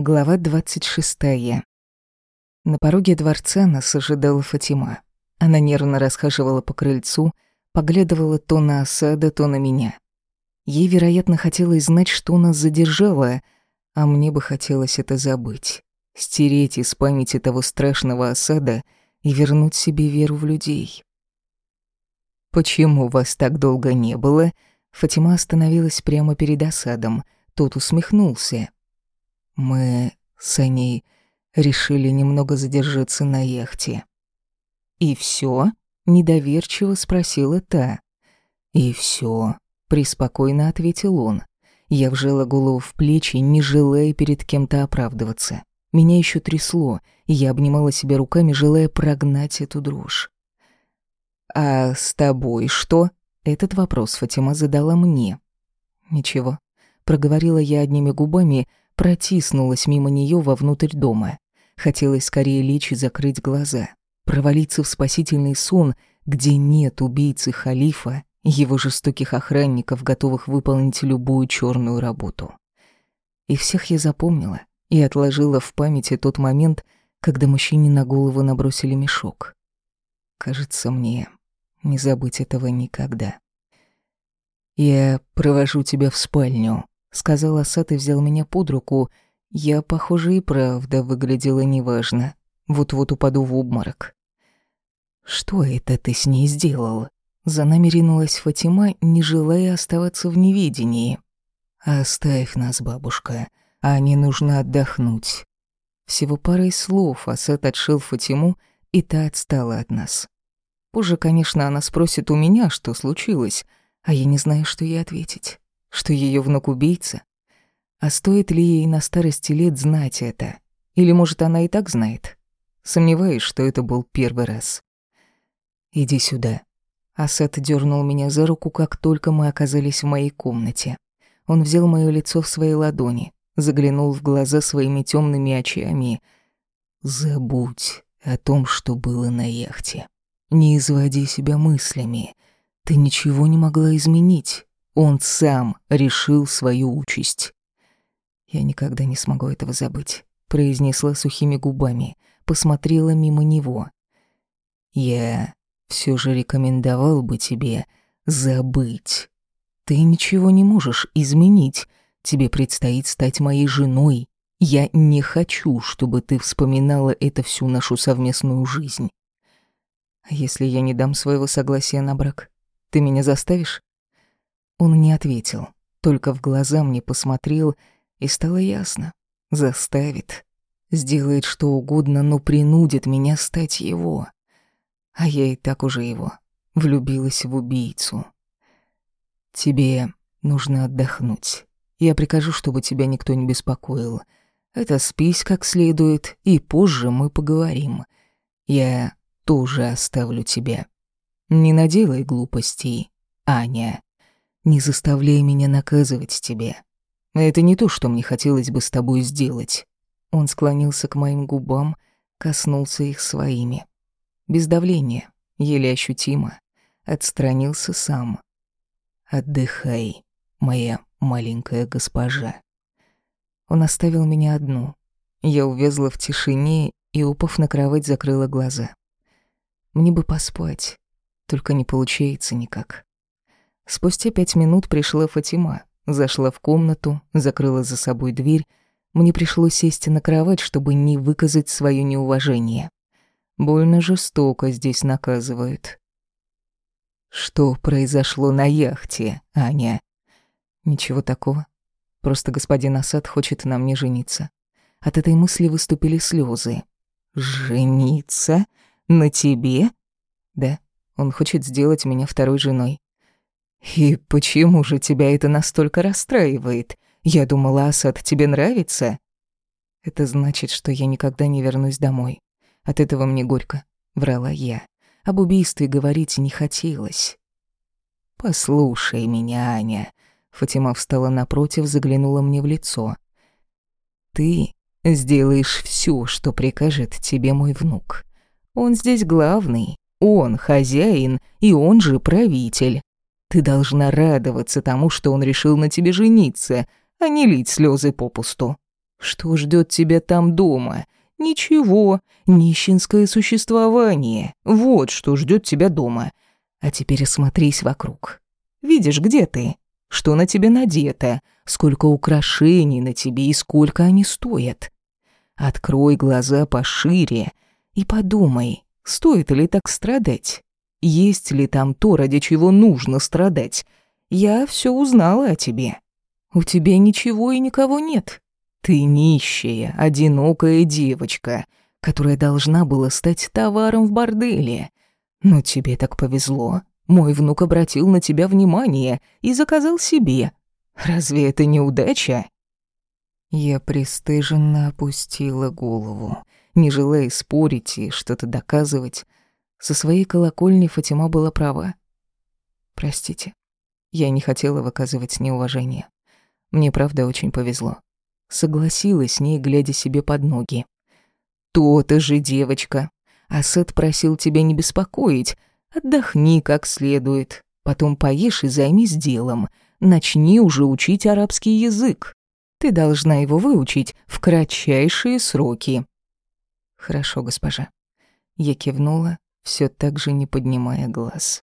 Глава 26. На пороге дворца нас ожидала Фатима. Она нервно расхаживала по крыльцу, поглядывала то на осада, то на меня. Ей, вероятно, хотелось знать, что нас задержало, а мне бы хотелось это забыть. Стереть из памяти того страшного осада и вернуть себе веру в людей. «Почему вас так долго не было?» Фатима остановилась прямо перед осадом. Тот усмехнулся. Мы с Аней решили немного задержаться на яхте. «И все? недоверчиво спросила та. «И все, преспокойно ответил он. Я вжала голову в плечи, не желая перед кем-то оправдываться. Меня еще трясло, и я обнимала себя руками, желая прогнать эту дрожь. «А с тобой что?» Этот вопрос Фатима задала мне. «Ничего», — проговорила я одними губами, протиснулась мимо нее вовнутрь дома. Хотелось скорее лечь и закрыть глаза, провалиться в спасительный сон, где нет убийцы халифа, его жестоких охранников, готовых выполнить любую черную работу. И всех я запомнила и отложила в памяти тот момент, когда мужчине на голову набросили мешок. Кажется, мне не забыть этого никогда. «Я провожу тебя в спальню», — сказал Асад и взял меня под руку. Я, похоже, и правда выглядела неважно. Вот-вот упаду в обморок. «Что это ты с ней сделал?» За нами ринулась Фатима, не желая оставаться в неведении. «Оставь нас, бабушка. Ане нужно отдохнуть». Всего парой слов Асад отшил Фатиму, и та отстала от нас. Позже, конечно, она спросит у меня, что случилось, а я не знаю, что ей ответить что ее внук убийца? А стоит ли ей на старости лет знать это? Или, может, она и так знает? Сомневаюсь, что это был первый раз. «Иди сюда». Асад дернул меня за руку, как только мы оказались в моей комнате. Он взял моё лицо в свои ладони, заглянул в глаза своими темными очами. «Забудь о том, что было на яхте. Не изводи себя мыслями. Ты ничего не могла изменить. Он сам решил свою участь. «Я никогда не смогу этого забыть», — произнесла сухими губами, посмотрела мимо него. «Я все же рекомендовал бы тебе забыть. Ты ничего не можешь изменить. Тебе предстоит стать моей женой. Я не хочу, чтобы ты вспоминала это всю нашу совместную жизнь. А если я не дам своего согласия на брак, ты меня заставишь? Он не ответил, только в глаза мне посмотрел, и стало ясно. Заставит. Сделает что угодно, но принудит меня стать его. А я и так уже его. Влюбилась в убийцу. Тебе нужно отдохнуть. Я прикажу, чтобы тебя никто не беспокоил. Это спись как следует, и позже мы поговорим. Я тоже оставлю тебя. Не наделай глупостей, Аня. Не заставляй меня наказывать тебя. Это не то, что мне хотелось бы с тобой сделать. Он склонился к моим губам, коснулся их своими. Без давления, еле ощутимо. Отстранился сам. «Отдыхай, моя маленькая госпожа». Он оставил меня одну. Я увязла в тишине и, упав на кровать, закрыла глаза. Мне бы поспать, только не получается никак. Спустя пять минут пришла Фатима, зашла в комнату, закрыла за собой дверь. Мне пришлось сесть на кровать, чтобы не выказать свое неуважение. Больно жестоко здесь наказывают. Что произошло на яхте, Аня? Ничего такого. Просто господин Асад хочет на мне жениться. От этой мысли выступили слезы. Жениться? На тебе? Да, он хочет сделать меня второй женой. «И почему же тебя это настолько расстраивает? Я думала, Асад тебе нравится?» «Это значит, что я никогда не вернусь домой. От этого мне горько», — врала я. Об убийстве говорить не хотелось. «Послушай меня, Аня». Фатима встала напротив, заглянула мне в лицо. «Ты сделаешь все, что прикажет тебе мой внук. Он здесь главный, он хозяин, и он же правитель. Ты должна радоваться тому, что он решил на тебе жениться, а не лить слезы попусту. Что ждет тебя там дома? Ничего, нищенское существование. Вот что ждет тебя дома. А теперь осмотрись вокруг. Видишь, где ты? Что на тебе надето? Сколько украшений на тебе и сколько они стоят? Открой глаза пошире и подумай, стоит ли так страдать? Есть ли там то, ради чего нужно страдать? Я все узнала о тебе. У тебя ничего и никого нет. Ты нищая, одинокая девочка, которая должна была стать товаром в борделе. Но тебе так повезло. Мой внук обратил на тебя внимание и заказал себе. Разве это не удача? Я пристыженно опустила голову, не желая спорить и что-то доказывать. Со своей колокольни Фатима была права. Простите, я не хотела выказывать неуважение. Мне правда очень повезло. Согласилась с ней, глядя себе под ноги. «То-то же, девочка. Асет просил тебя не беспокоить. Отдохни как следует. Потом поешь и займись делом. Начни уже учить арабский язык. Ты должна его выучить в кратчайшие сроки». «Хорошо, госпожа». Я кивнула, все так же не поднимая глаз.